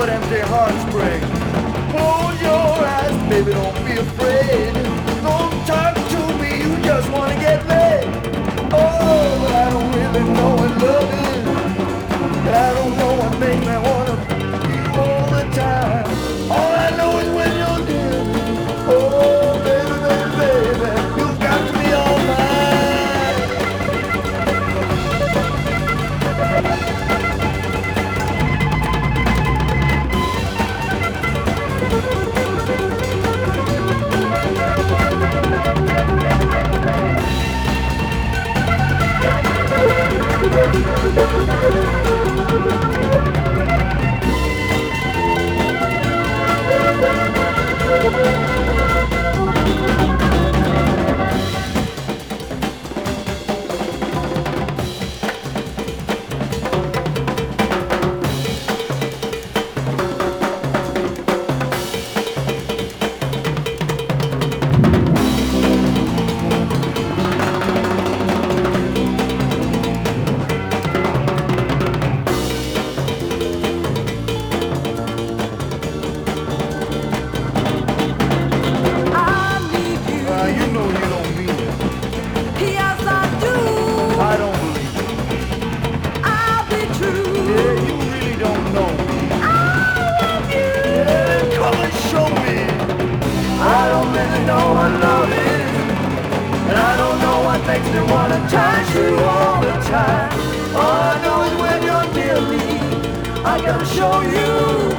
what empty hearts bring. Close your eyes, baby, don't be afraid. Don't talk to me, you just wanna get laid. Oh, I don't really know what love is. I don't know what makes me wanna be all the time. All I know is when you're near. Oh, baby, baby, baby, you've got to be all mine. Know what love is. And I don't know what makes me wanna touch you all the time. All I know is when you're near me, I gotta show you.